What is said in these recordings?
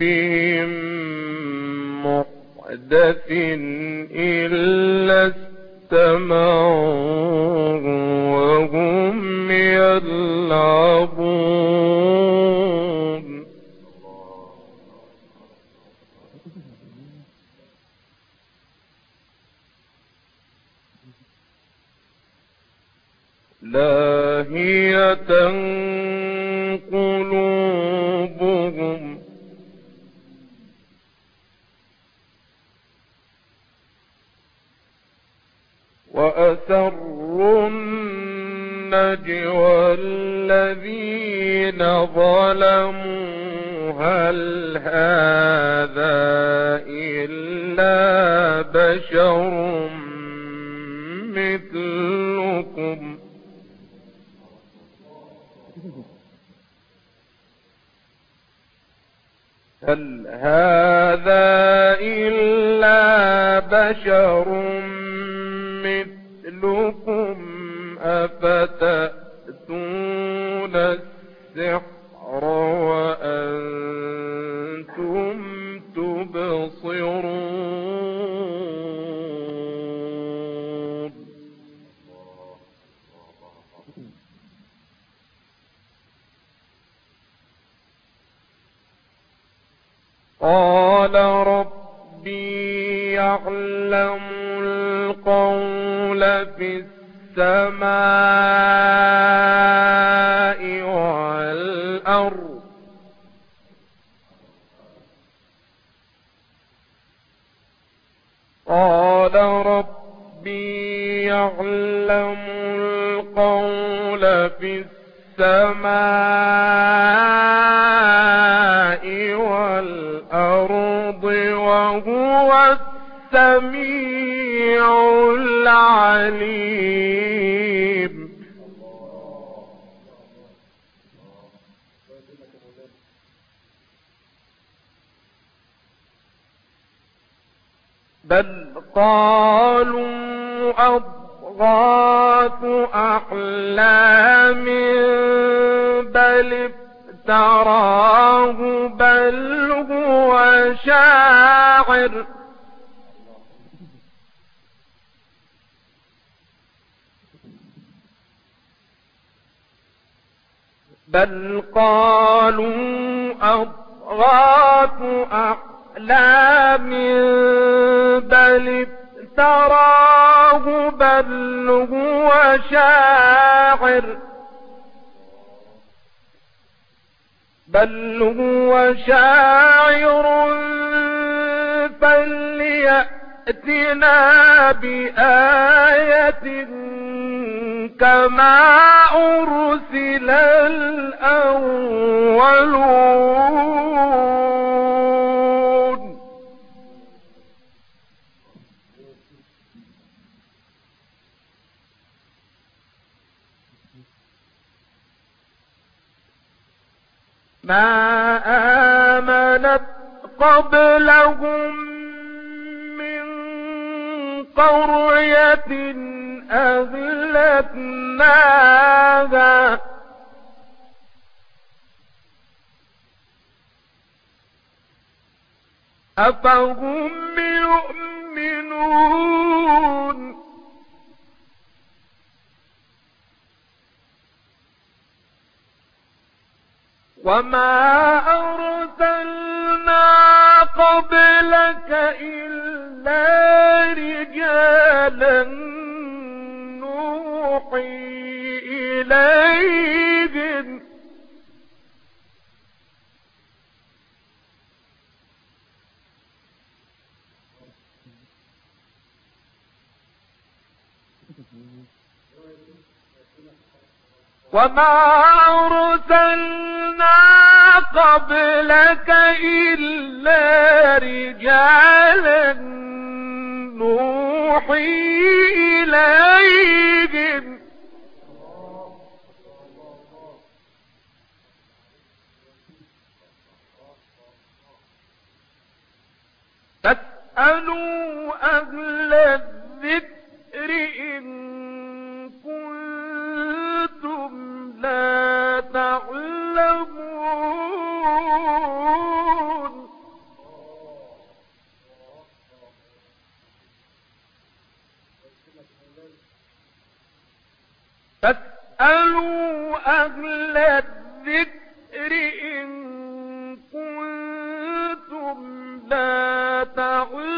ربهم محدث إلا استمعوه هل هذا إلا بشر مثلكم أفتأتون ربي يعلم القول في السماء والأرض وهو السميع العليم بل قالوا أضغاث أحلام بل افتراه بل هو شاعر. بل قالوا أضغاث أحلام بل افتراه بل هو شاعر. بل هو شاعر فليأتنا بآية كما أرسل الأولون. ما آمنت قبلهم من قرية أهلكناها أفهم يؤمنون وما أرسلنا قبلك إلا رجالا نوحي إليهم وما أرسلنا قبلك إلا رجالا نوحي إليهم. فاسألوا أهل فاسألوا أهل الذكر إن كنتم لا تعلمون.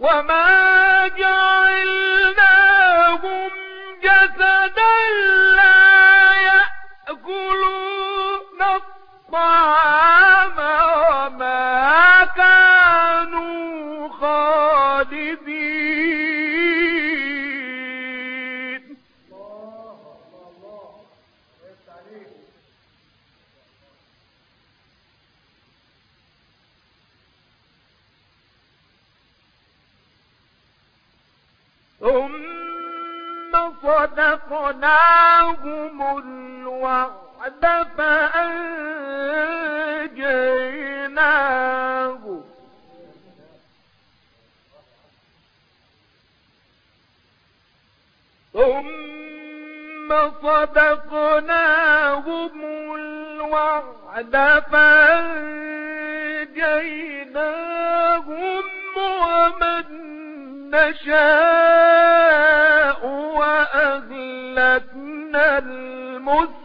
وما جعلناهم وأهلكنا المسرفين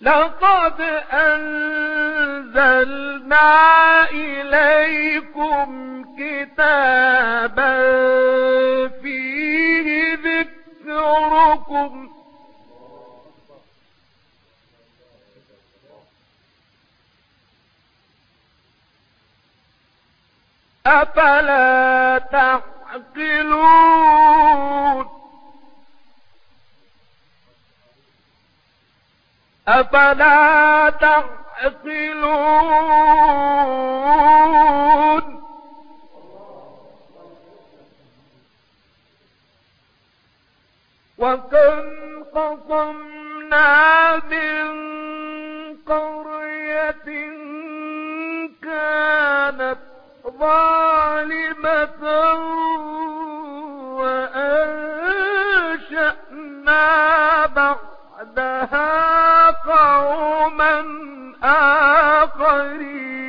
لقد أنزلنا إليكم كتابا أفلا تعقلون؟ أفلا تعقلون؟ وكم قصمنا من قرية كانت ظالمة وأنشأنا بعدها قوما آخرين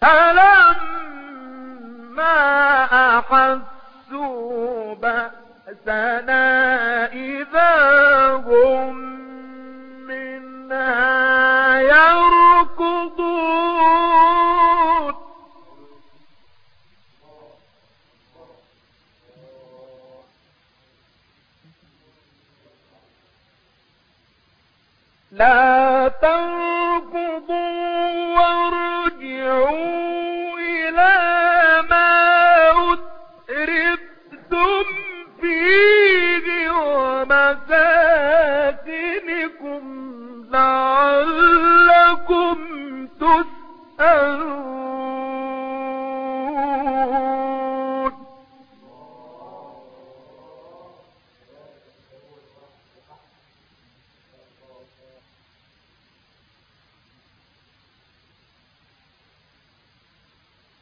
فلما أحسوا بأسنا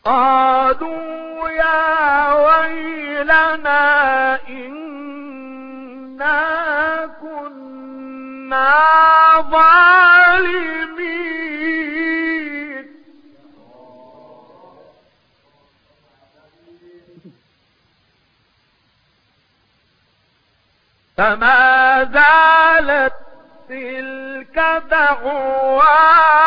قالوا يا ويلنا إنا كنا ظالمين. فما زالت تلك دعواهم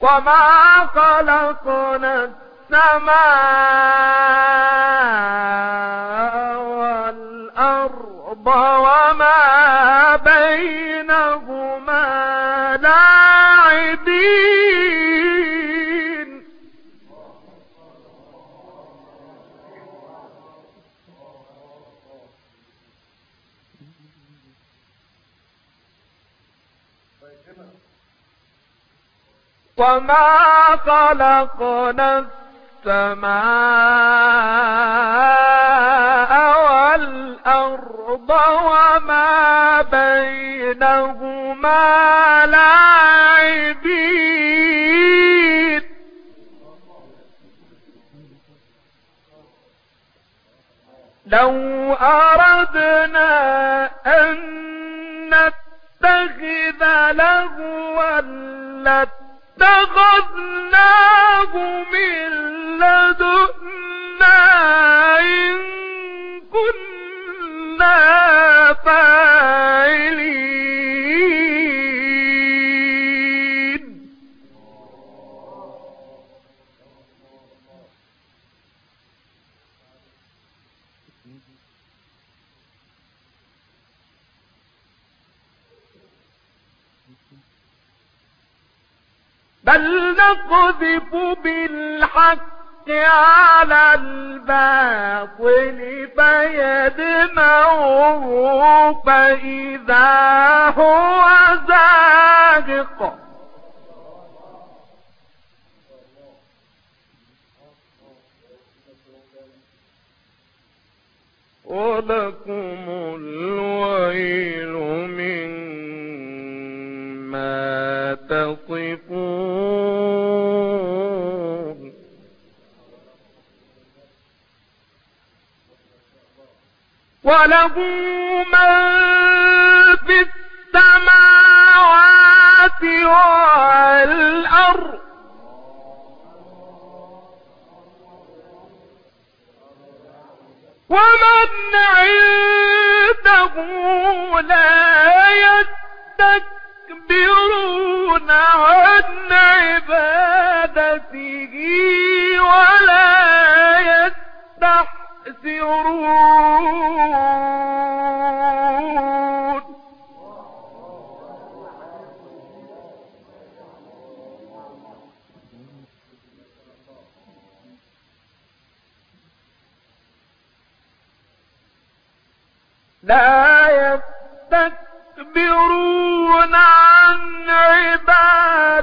وما خلقنا السماء وما خلقنا السماء والأرض وما بينهما لاعبين لو أردنا أن نتخذ لهوا لاتخذناه من لدنا إن كنا فاعلين نقذف بالحق على الباطل فيدمعه فإذا هو زاهق وله من في السماوات والأرض ومن عنده لا يستكبرون عن عبادته لا يستكبرون عن عبادته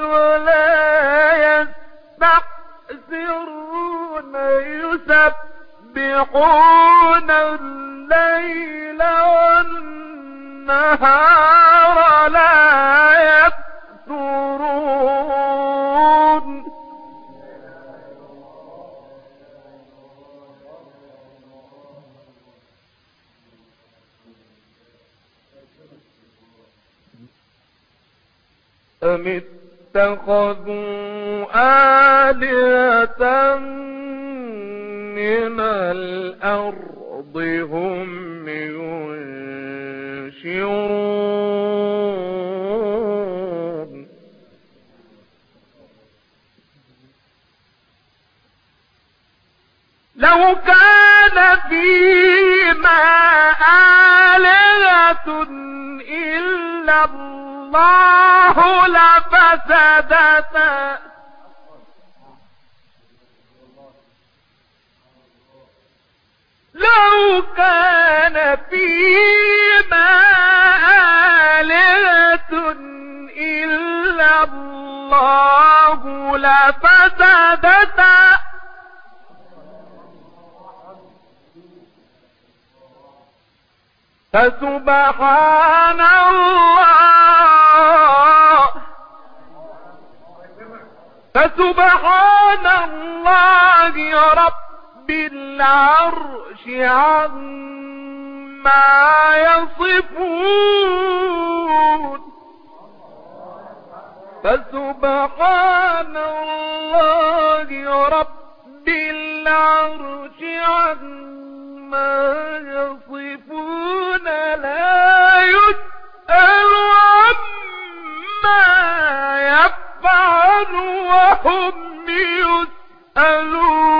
ولا يستحسرون يسبحون الليل والنهار. اتخذوا آلهة من الأرض هم ينشرون. لو كان فيما إلا الله لفسدتا لو كان فيما آلهة إلا الله لفسدتا فسبحان الله. فسبحان الله رب العرش عما يصفون. فسبحان الله رب العرش عما يصفون. لا يسأل عما يفعل وهم يسألون.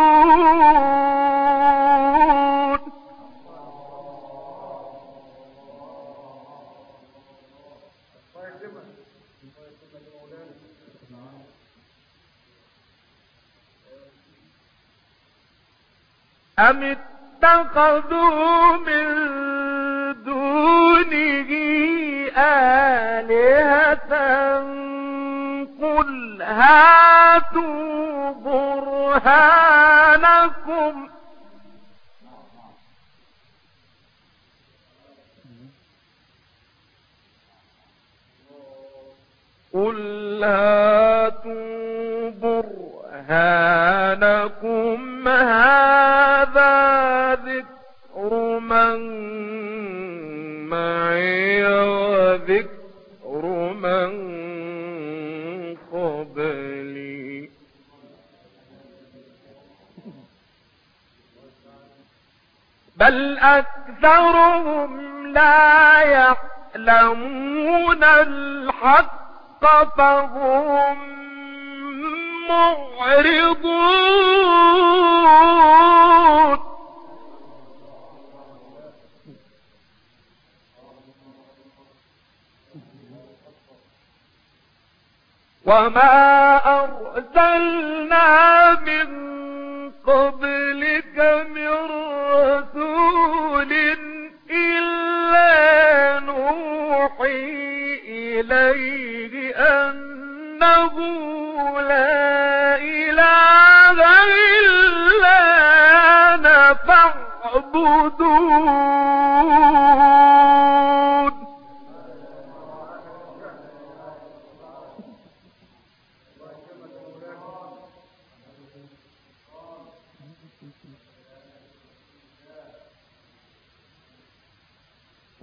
أم اتخذوا من دونه آلهة؟ هاتوا برهانكم. قل هاتوا برهانكم. بل أكثرهم لا يعلمون الحق فهم معرضون. وما أرسلنا من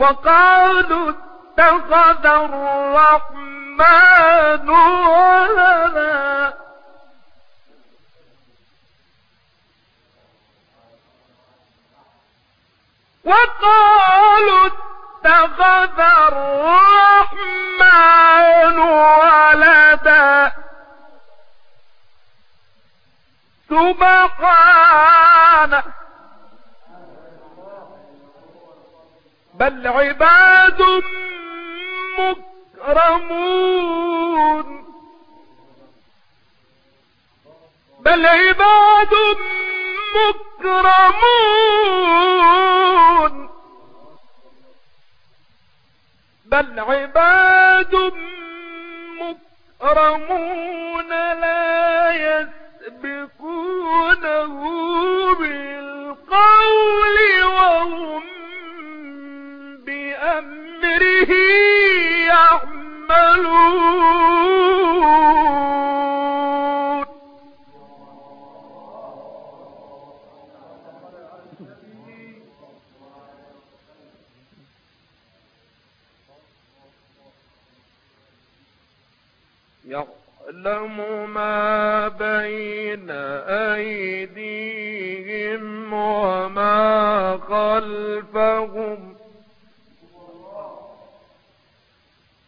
وقالوا اتخذ الرحمن ولدا. وقالوا اتخذ الرحمن ولدا. سبحانه بل عباد مكرمون. بل عباد مكرمون. بل عباد مكرمون لا يسبقونه. يعلم ما بين أيديهم وما خلفهم.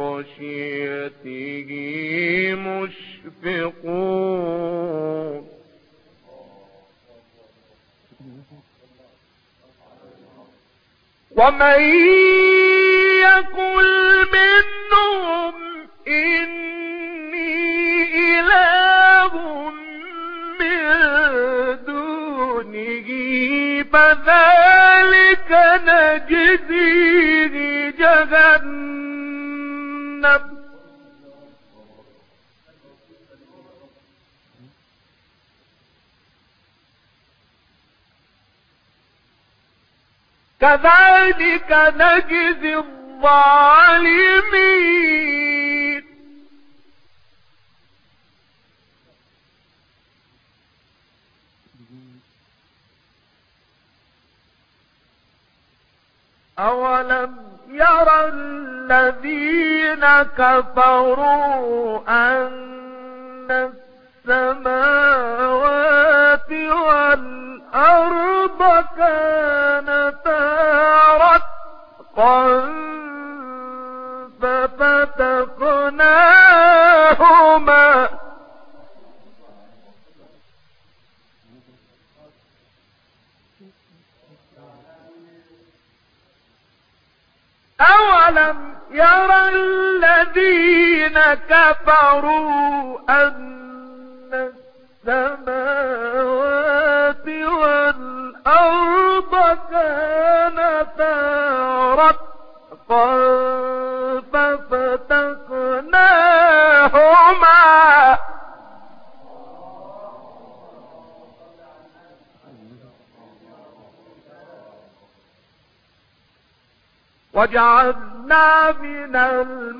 خشيته مشفقون. ومن يقل منهم إني إله من دونه فذلك نجزيه جهنم كذلك نجزي الظالمين. أولم يرى الذين كفروا أن السماوات والأرض كانتا رتقا ففتقناهما أولم يرى الذين كفروا أن السماوات والأرض كانتا رتقا ففتقناهما وجعلنا من الماء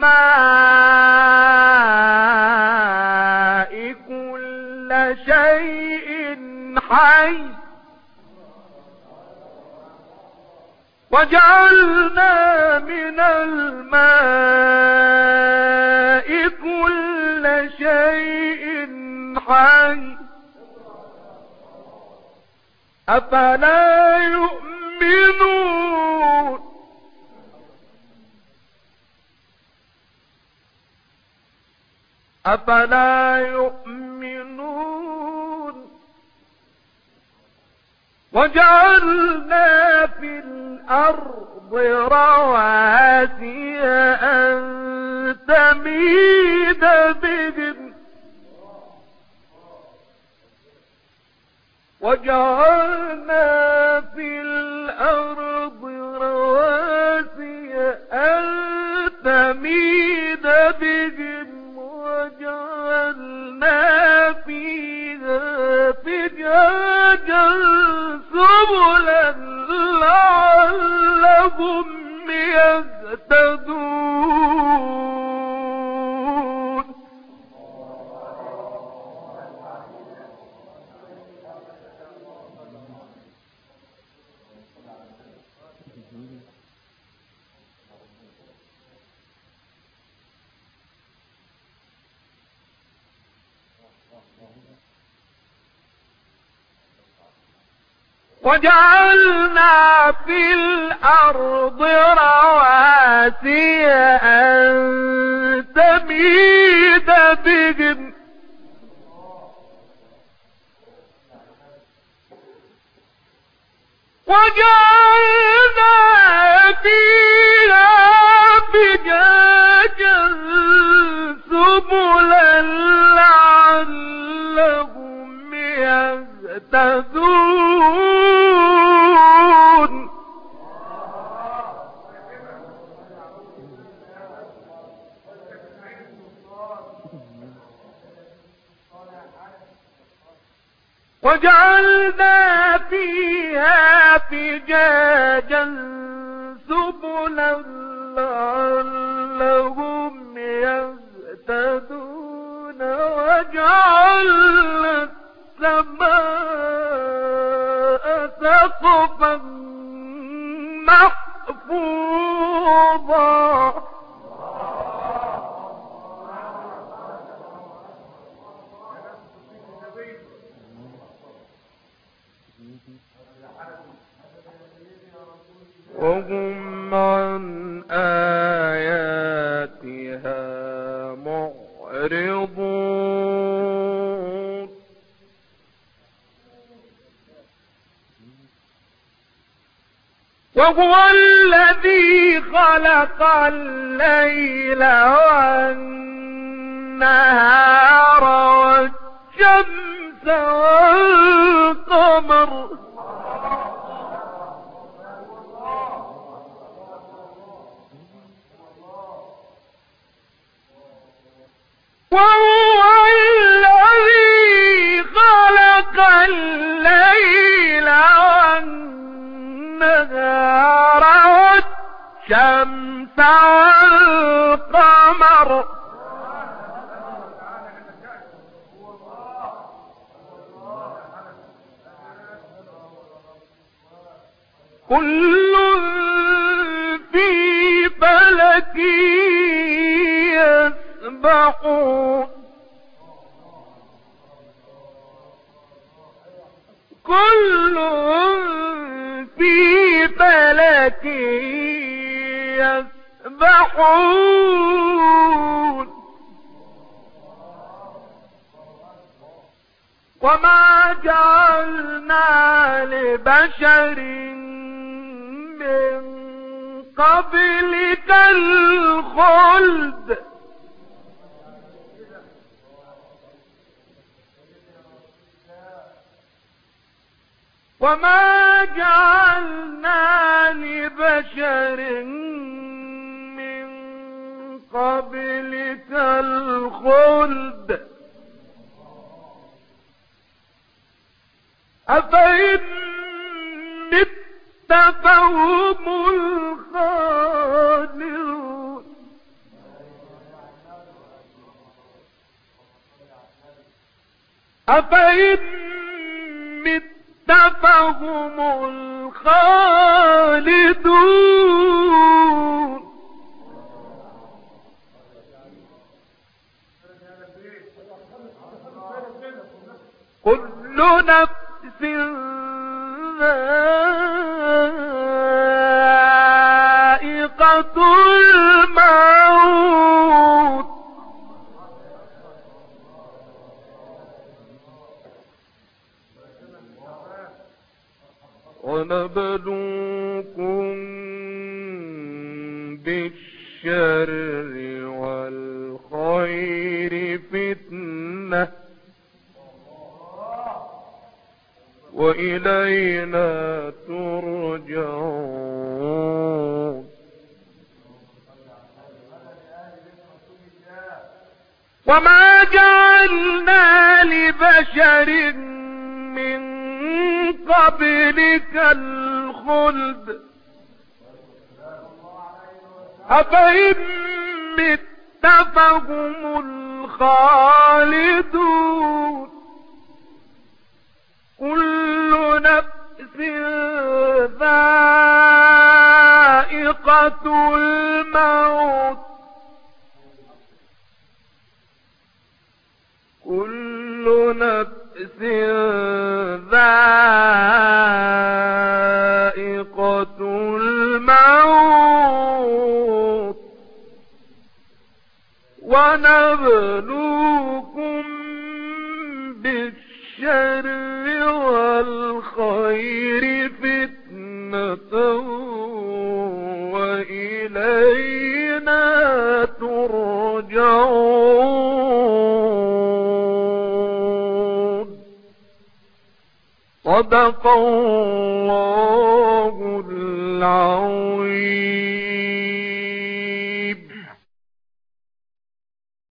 كل شيء حي. وجعلنا من الماء كل شيء حي. أفلا يؤمنون أفلا يؤمنون وجعلنا في الأرض رواسي أن تميد بهم وجعلنا سبلا لعلهم يهتدون. وجعلنا في الأرض رواسي أن تميد بهم. وجعلنا يهتدون وجعلنا فيها فجاجا سبلا لعلهم يهتدون. وجعلنا السماء سقفا وهو الذي خلق الليل والنهار. كل الخلد وما جعلنا لبشر من قبلك الخلد. أفإن مت فهم الخالدون أفإن مت فهم الخالدون. كل نفس ذائقة وإلينا ترجعون. وما جعلنا لبشر من قبلك الخلد. أفإن مت فهم الخالدون كل